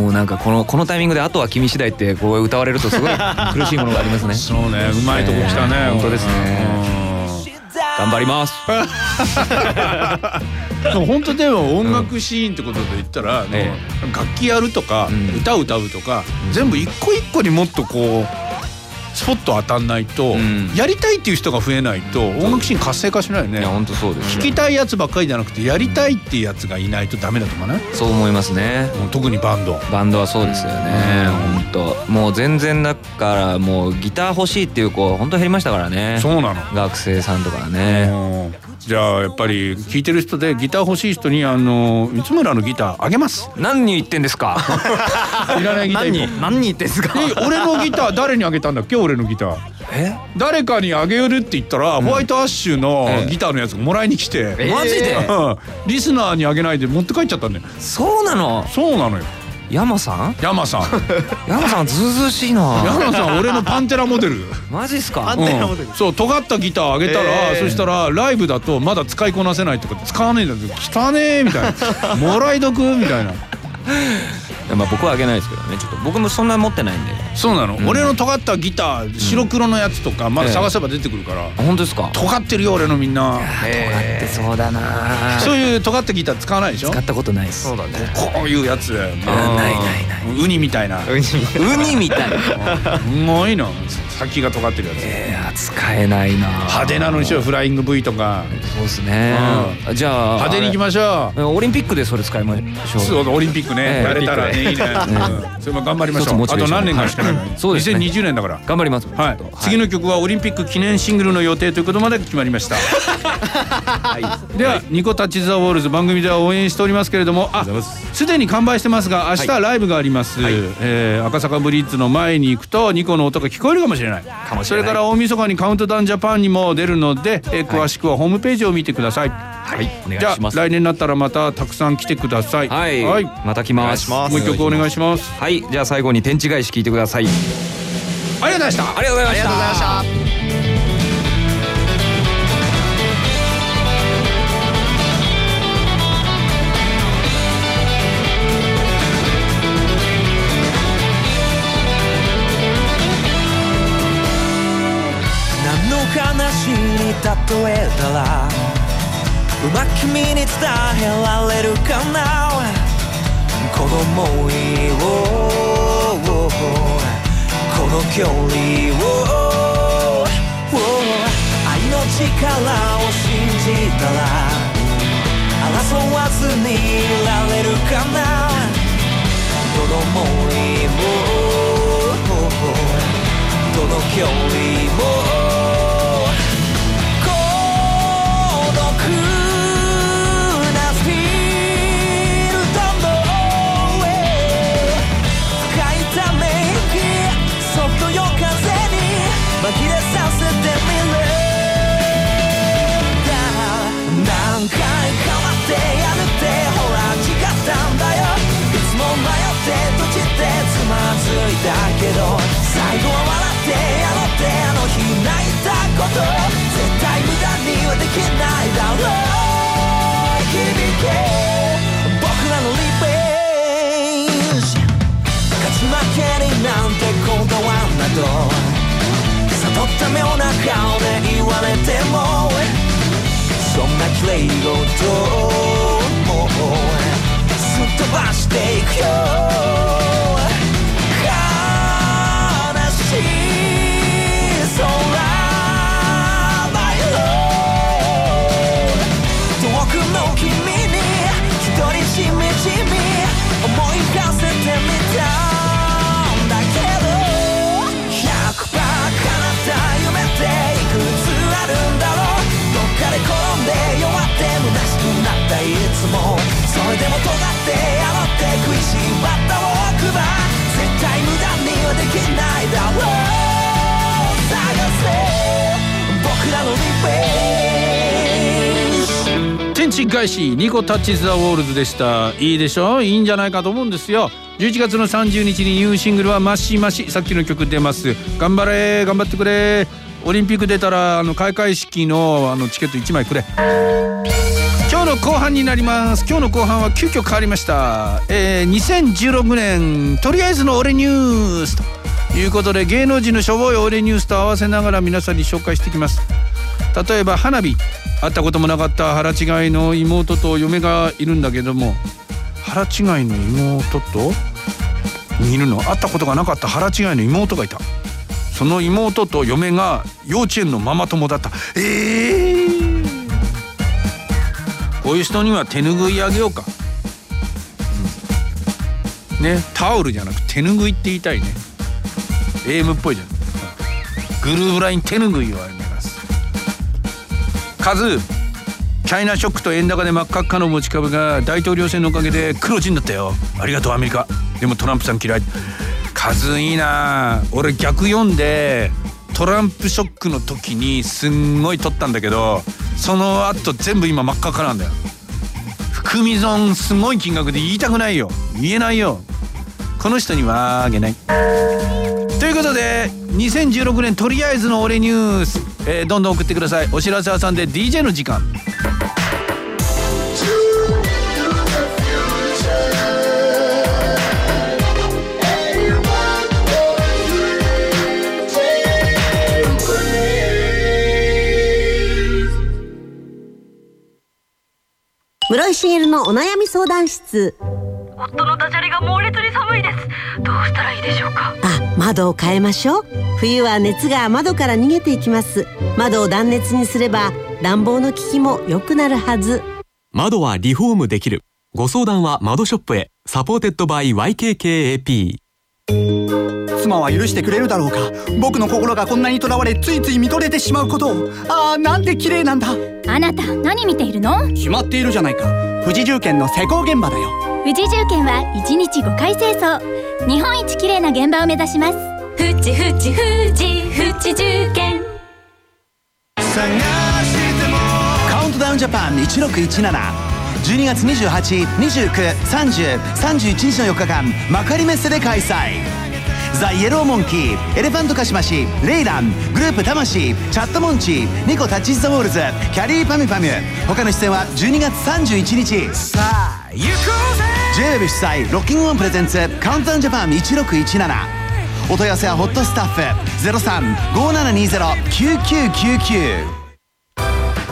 もうなんかこのこのタイミングで「あとは君次第」ってこう歌われるとすごい 苦しいものがありますね。そうねうまいとこ来たね本当ですね。頑張ります。本当でも音楽シーンってことで言ったら、え楽器やるとか、歌歌うとか、全部一個一個にもっとこうスポット当たんないと、ん。やりたいっていう人が増えないと音楽シーン活性化しないよね。いや本当そうです聴きたいやつばっかりじゃなくてやりたいっていうやつがいないとダメだとかね。そう思いますね。特にバンド。バンドはそうですよね。本当。もう全然だからもうギター欲しいっていう子本当減りましたからね。そうなの。学生さんとかはね。うんじゃあやっぱり聴いてる人でギター欲しい人にあの三村のギターあげます。何人言ってんですか？いらないギター何一人何人言ってんですか？俺のギター誰にあげたんだっけ？俺のギター。え？誰かにあげるって言ったら、ホワイトアッシュのええギターのやつがもらいに来て、えマジで？うん。リスナーにあげないで持って帰っちゃったんだよ。そうなの？そうなのよ山さん？山さん。山さんずうずうしいな。山さん俺のパンテラモデル。マジっすか？うん。そう尖ったギターあげたら、ええそしたらライブだとまだ使いこなせないとか使わねえんだけど汚ねえみたいな。もらい得みたいなまあ僕はあげないですけどね。ちょっと僕もそんな持ってないんで。そうなの、俺の尖ったギター白黒のやつとかまだ探せば出てくるから、あ本当ですか？尖ってるよ俺のみんな。ってそうだなそういう尖ったギター使わないでしょ？使ったことないです。そうだね。こういうやつ。だよねないないない。ウニみたいな。ウニ。みたいな。すごいの先が尖ってるやつ。いや使えないな。派手なのにしようフライング V とか。そうですね。じゃあ派手に行きましょう。うオリンピックでそれ使いましょう。そうだオリンピックね、ええやれたらねいいね、うん。それも頑張りましょう。あと何年かしかない。のに、そうですね。2020年だから。頑張ります。はい。次の曲はオリンピック記念シングルの予定ということまで決まりました、では、ニコタッチ・ザ・ウォールズ番組では応援しておりますけれども。あすでに完売してますが明日ライブがあります、えー赤坂ブリッツの前に行くとニコの音が聞こえるかもしれないそれから大晦日にカウントダウンジャパンにも出るので、えー詳しくはホームページを見てください、はい。お願いじゃあ来年になったらまたたくさん来てください。はい、はい、また来ます。もう一曲お願いします。はい。じゃあ最後に天地返し聞いてください。ありがとうございました。ありがとうございました。ありがとうございました例えたらうまく君に伝えられるかな？この想いをこの距離を愛の力を信じたら争わずにいられるかな？どの想いもどの距離も。返しニコタッチ・ザ・ウォールズでした。いいでしょ？いいんじゃないかと思うんですよ。11月の30日にニューシングルはマシマシ。さっきの曲出ます。頑張れ。頑張ってくれ。オリンピック出たらあの開会式のあのチケット1枚くれ。今日のの後半になります。今日の後半は急遽変わりました、えー、2016年とりあえずの俺ニュースということで芸能人のしょぼい俺ニュースと合わせながら皆さんに紹介していきます。例えば花火。会ったこともなかった腹違いの妹と嫁がいるんだけども。腹違いの妹と？いるの？会ったことがなかった。腹違いの妹がいた。その妹と嫁が幼稚園のママ友だった。ええー、こういう人には手ぬぐいあげようか、うん。ね？タオルじゃなく手ぬぐいって言いたいね。AM っぽいじゃん。グルーブライン手ぬぐいをあげますカズチャイナショックと円高で真っ赤っかの持ち株が大統領選のおかげで黒字になったよ。ありがとうアメリカ。でもトランプさん嫌い。カズいいな。俺逆読んでトランプショックの時にすんごい取ったんだけどその後全部今真っ赤っかなんだよ。含み損すごい金額で言いたくないよ。言えないよ。この人にはあげない。ということで2016年とりあえずの俺ニュース、えー、どんどん送ってください。お知らせ挟んで DJ の時間。室井滋のお悩み相談室。夫のダジャレが猛烈に寒いです。どうしたらいいでしょうか？あ窓を変えましょう。冬は熱が窓から逃げていきます。窓を断熱にすれば暖房の効きも良くなるはず。窓はリフォームできる。ご相談は窓ショップへ。 supported by YKKAP 妻は許してくれるだろうか？僕の心がこんなにとらわれついつい見とれてしまうことを。ああなんて綺麗なんだ？あなた何見ているの？決まっているじゃないか。富士重建の施工現場だよ富士重建は1日5回清掃。日本一綺麗な現場を目指します。富士富士富士富士重建カウントダウンジャパン1617 12月28、29、30、31日の4日間幕張メッセで開催。ザ・イエローモンキーエレファントカシマシレイラングループ魂チャットモンチー NICO Touches the Walls きゃりーぱみゅぱみゅ。他の出演は12月31日。さあ行こうぜ！ J-WAVE 主催 rockin'on presents COUNTDOWN JAPAN 1617お問い合わせはホットスタッフ0357209999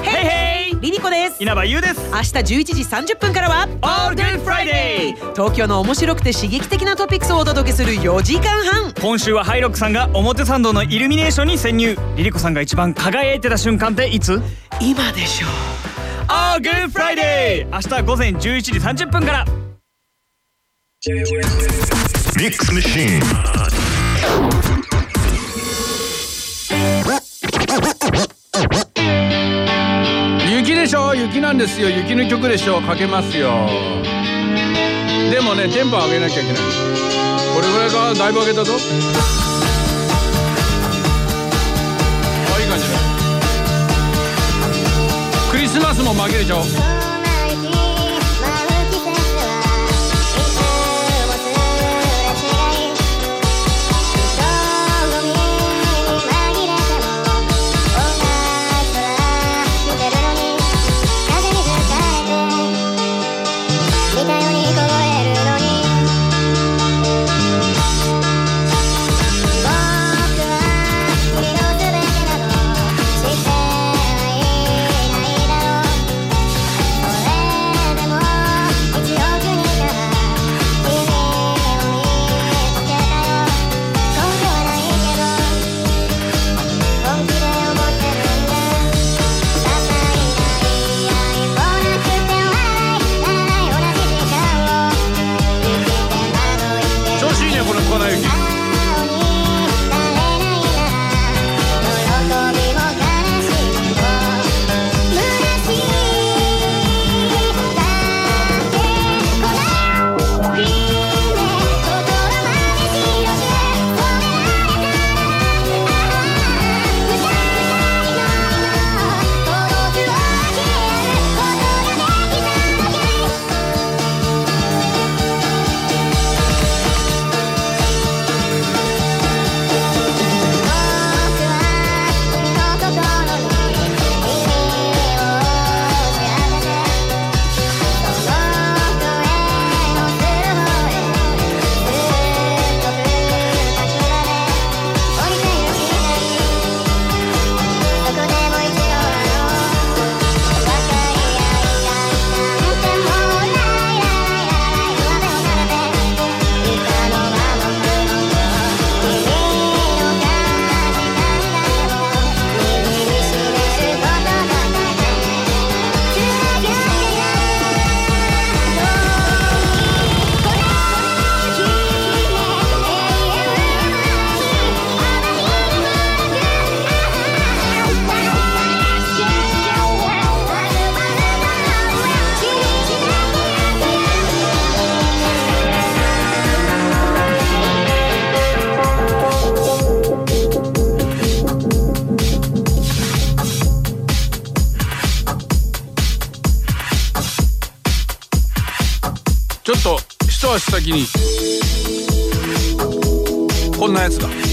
Hej hej LiLiCo です。稲葉優です。明日11時30分からは All Good Friday 東京の面白くて刺激的なトピックスをお届けする4時間半。今週はハイロックさんが表参道のイルミネーションに潜入。リリコさんが一番輝いてた瞬間っていつ？今でしょ All Good Friday! 明日午前11時30分から。ミックスマシーン雪でしょ？雪なんですよ。雪の曲でしょ？かけますよ。でもねテンポ上げなきゃいけない。これぐらいか？だいぶ上げたぞ。あいい感じだ。クリスマスも紛れちゃお先に。こんなやつだ。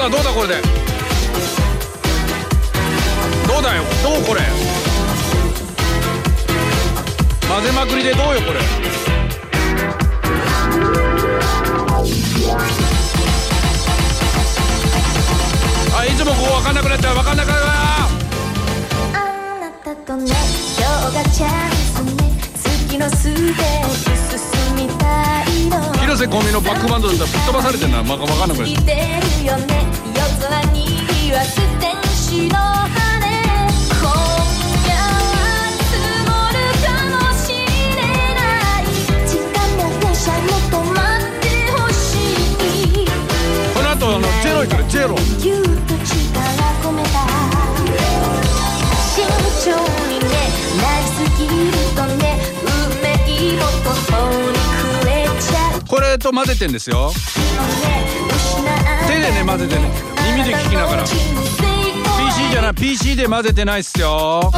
だどうだこれで？どうだよどうこれ？混ぜまくりでどうよこれ？あいつもこう分かんなくなっちゃう分かんなくなるわ。あなたとね今日がチャンス広瀬香美のバックバンドだったらぶっ飛ばされてんな。分か分かんなくなると混ぜてんですよ手でね混ぜてね耳で聞きながら PC じゃない PC で混ぜてないっすよ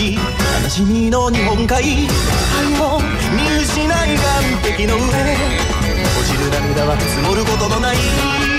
き悲しみの日本海。愛を見失い岸壁の上。閉じる涙は積もることのない。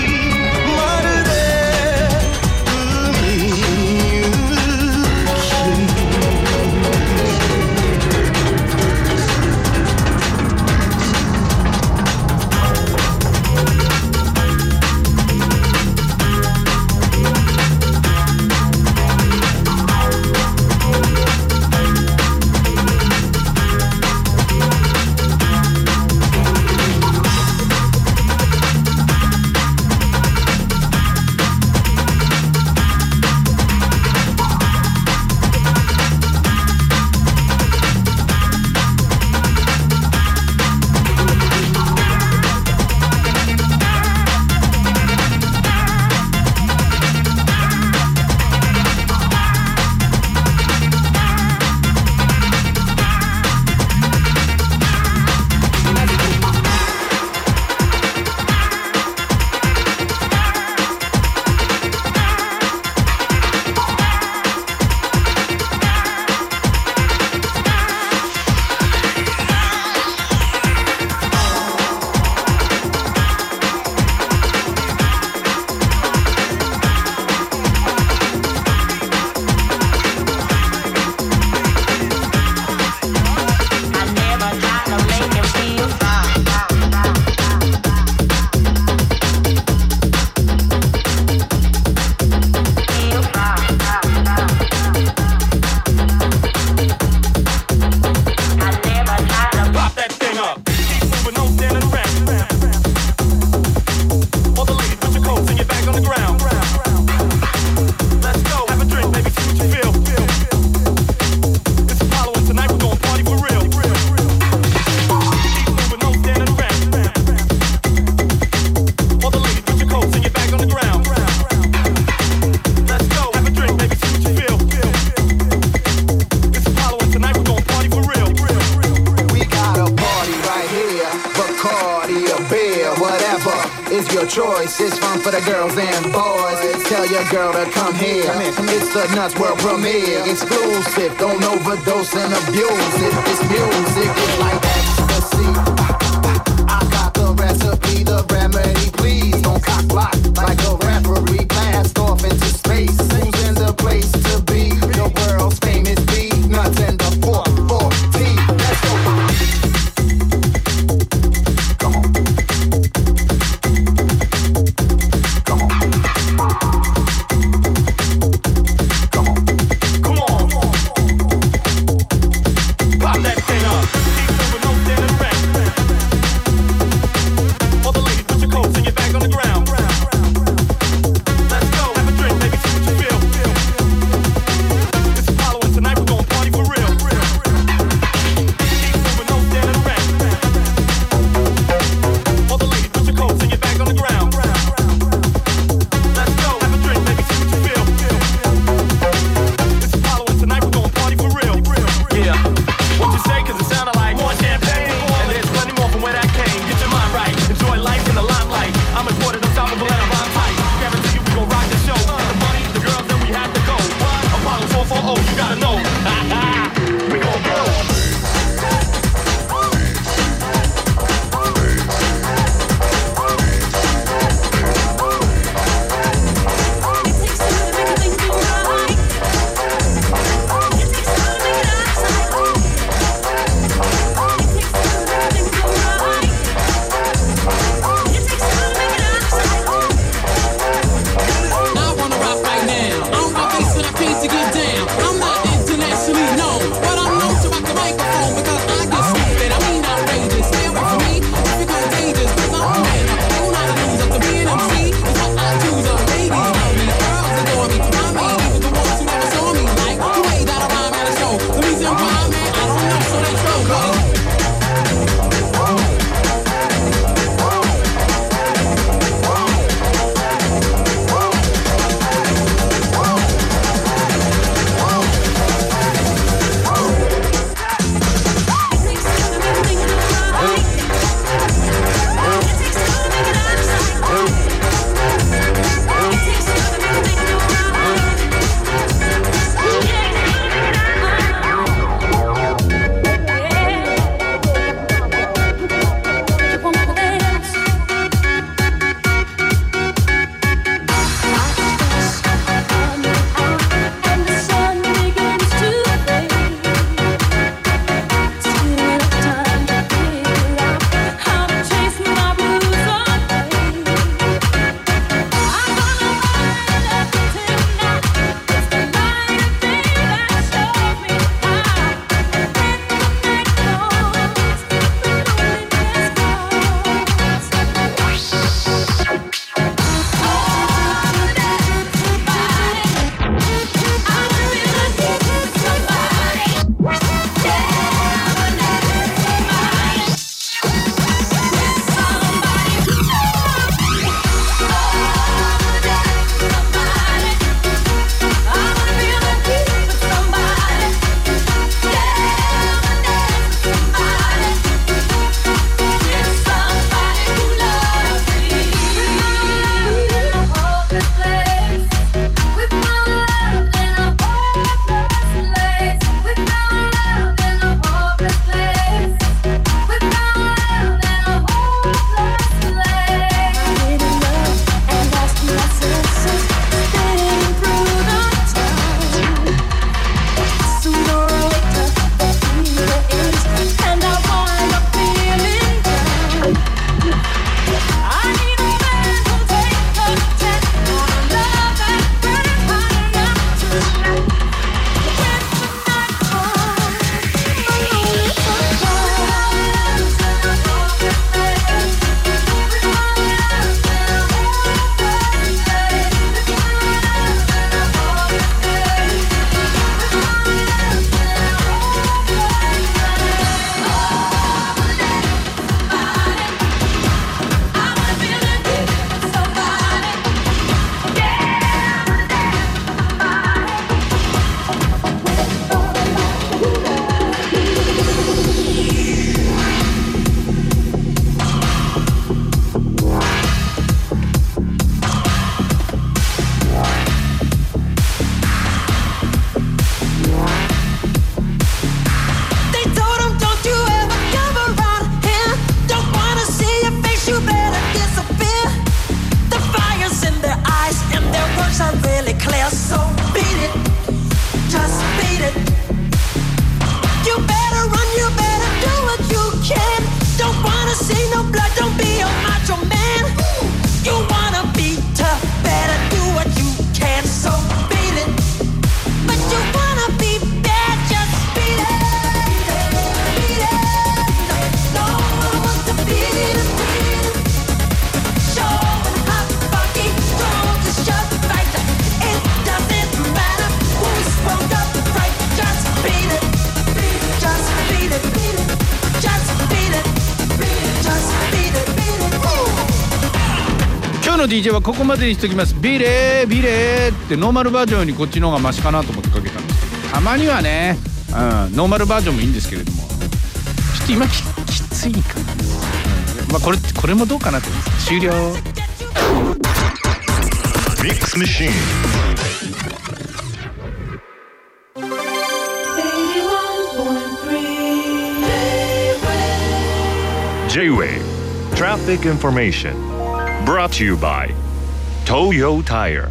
Girl to come here. It's the Nuts World premiere. Exclusive. Don't overdose and abuse it. It's music. It's like の DJ はここまでにしときます。ビレービレーってノーマルバージョンよりこっちの方がマシかなと思ってかけたんですけど。たまにはね、うん、ノーマルバージョンもいいんですけれども。ちょっと今ききついかな、うんまあこれこれもどうかなと思います。終了。Mix Machine. J-Wave Traffic Information Brought to you by Toyo Tire.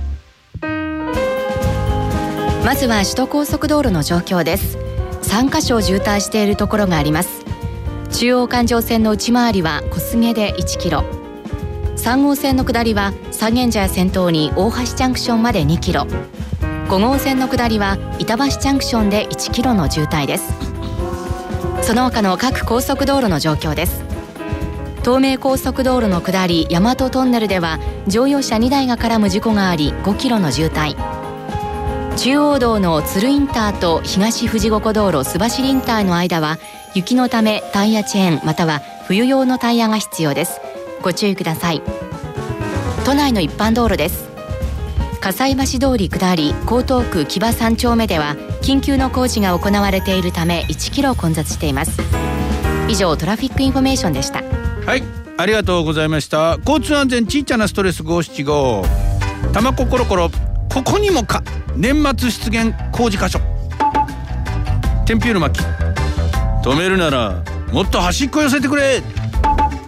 まずは首都高速道路の状況です。3カ所渋滞しているところがあります。中央環状線の内回りは小菅で1キロ。3号線の下りは三軒茶屋先頭に大橋ジャンクションまで2キロ。5号線の下りは板橋ジャンクションで1キロの渋滞です。その他の各高速道路の状況です。東名高速道路の下り大和トンネルでは乗用車2台が絡む事故があり5キロの渋滞。中央道の鶴インターと東富士五湖道路須走インターの間は雪のためタイヤチェーンまたは冬用のタイヤが必要です。ご注意ください。都内の一般道路です。葛西橋通り下り江東区木場三丁目では緊急の工事が行われているため1キロ混雑しています。以上 traffic information でした。はい。ありがとうございました。交通安全ちっちゃなストレス五七五。たまこコロコロ。ここにもか。年末出現工事箇所。テンピュール巻き。止めるならもっと端っこ寄せてくれ。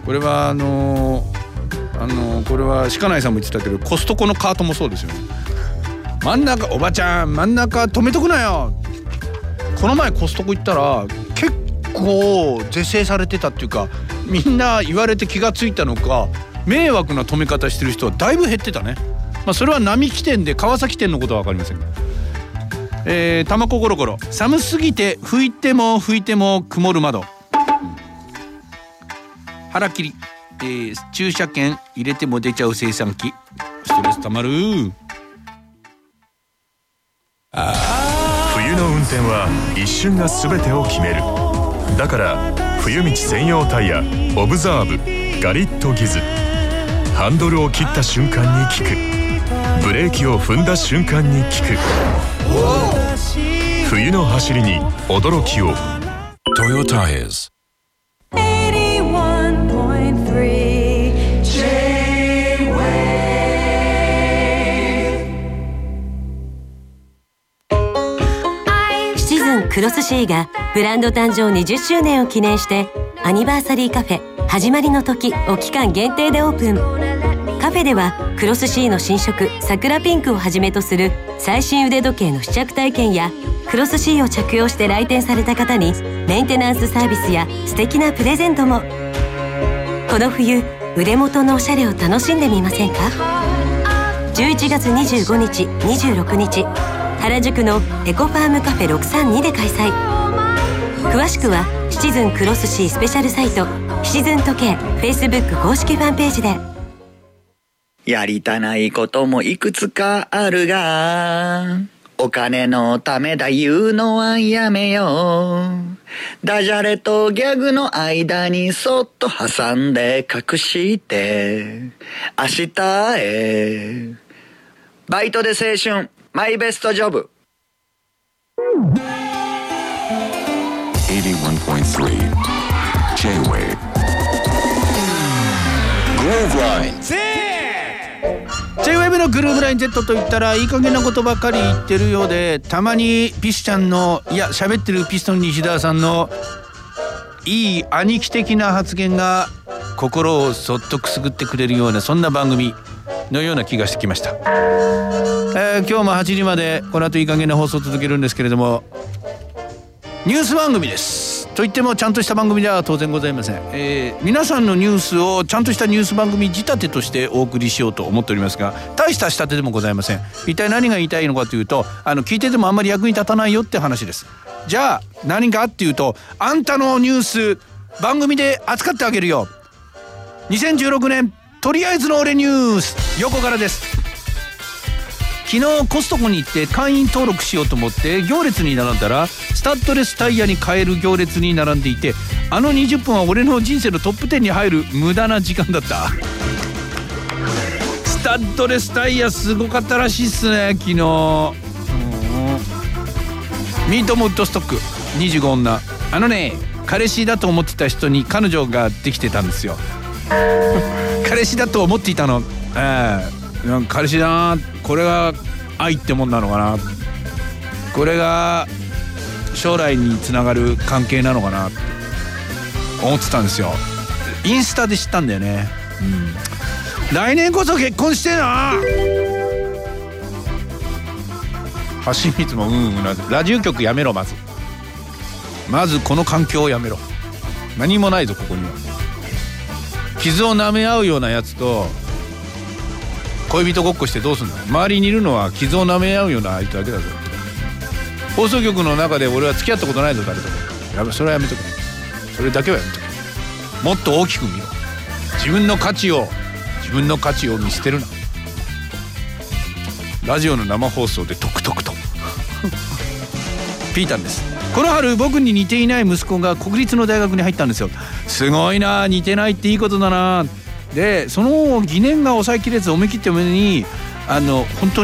これはあのーあのーこれは鹿内さんも言ってたけどコストコのカートもそうですよね。真ん中おばちゃん真ん中止めとくなよ。この前コストコ行ったら結構是正されてたっていうかみんな言われて気がついたのか迷惑な止め方してる人はだいぶ減ってたね。まあそれは並木店で川崎店のことは分かりませんが。えー、たまこコロコロ。寒すぎて拭いても拭いても曇る窓、うん腹切り、えー、駐車券入れても出ちゃう生産機。ストレスたまる。冬の運転は一瞬が全てを決める。だから冬道専用タイヤオブザーブガリットギズ。ハンドルを切った瞬間に効く。ブレーキを踏んだ瞬間に効く。冬の走りに驚きを。Toyo Tires. シチズクロスシーがブランド誕生20周年を記念してアニバーサリーカフェ始まりの時を期間限定でオープン。カフェではクロスシーの新色桜ピンクをはじめとする最新腕時計の試着体験やクロスシーを着用して来店された方にメンテナンスサービスや素敵なプレゼントも。この冬腕元のおしゃれを楽しんでみませんか？11月25日26日。原宿のエコファームカフェ632で開催詳しくはシチズンクロスシースペシャルサイトシチズン時計 Facebook 公式ファンページでやりたないこともいくつかあるが、お金のためだ言うのはやめよう。ダジャレとギャグの間にそっと挟んで隠して、明日へ。バイトで青春、マイベストジョブ。81.3 J-Wave. Groove Line. J-WEB のグルーブライン Z と言ったらいい加減なことばっかり言ってるようでたまにピスちゃんのいや喋ってるピストン西田さんのいい兄貴的な発言が心をそっとくすぐってくれるようなそんな番組のような気がしてきました、えー今日も8時までこの後いい加減な放送を続けるんですけれどもニュース番組です。と言ってもちゃんとした番組では当然ございません、えー皆さんのニュースをちゃんとしたニュース番組仕立てとしてお送りしようと思っておりますが大した仕立てでもございません。一体何が言いたいのかというとあの聞いててもあんまり役に立たないよって話です。じゃあ何かっていうとあんたのニュース番組で扱ってあげるよ。2016年とりあえずの俺ニュース。横からです。昨日コストコに行って会員登録しようと思って行列に並んだらスタッドレスタイヤに変える行列に並んでいてあの20分は俺の人生のトップ10に入る無駄な時間だった。スタッドレスタイヤすごかったらしいっすね昨日。うん。ミートモッドストック。25女。あのね彼氏だと思ってた人に彼女ができてたんですよ。彼氏だと思っていたの。ええ。なんか彼氏だなこれが愛ってもんなのかな。これが将来につながる関係なのかな。って思ってたんですよ。インスタで知ったんだよね。うん。来年こそ結婚してえな。橋光もうんうんうなずラジオ局やめろまず。まずこの環境をやめろ。何もないぞここには傷を舐め合うようなやつと恋人ごっこしてどうすんだ周りにいるのは傷を舐め合うような相手だけだぞ。放送局の中で俺は付き合ったことないぞ誰とも。やべそれはやめとくそれだけはやめとくもっと大きく見ろ。自分の価値を自分の価値を見捨てるな。ラジオの生放送でトクトクと。ピータンです。この春僕に似ていない息子が国立の大学に入ったんですよ。すごいな似てないっていいことだな。でその疑念が抑えきれず思い切って胸にあの本当に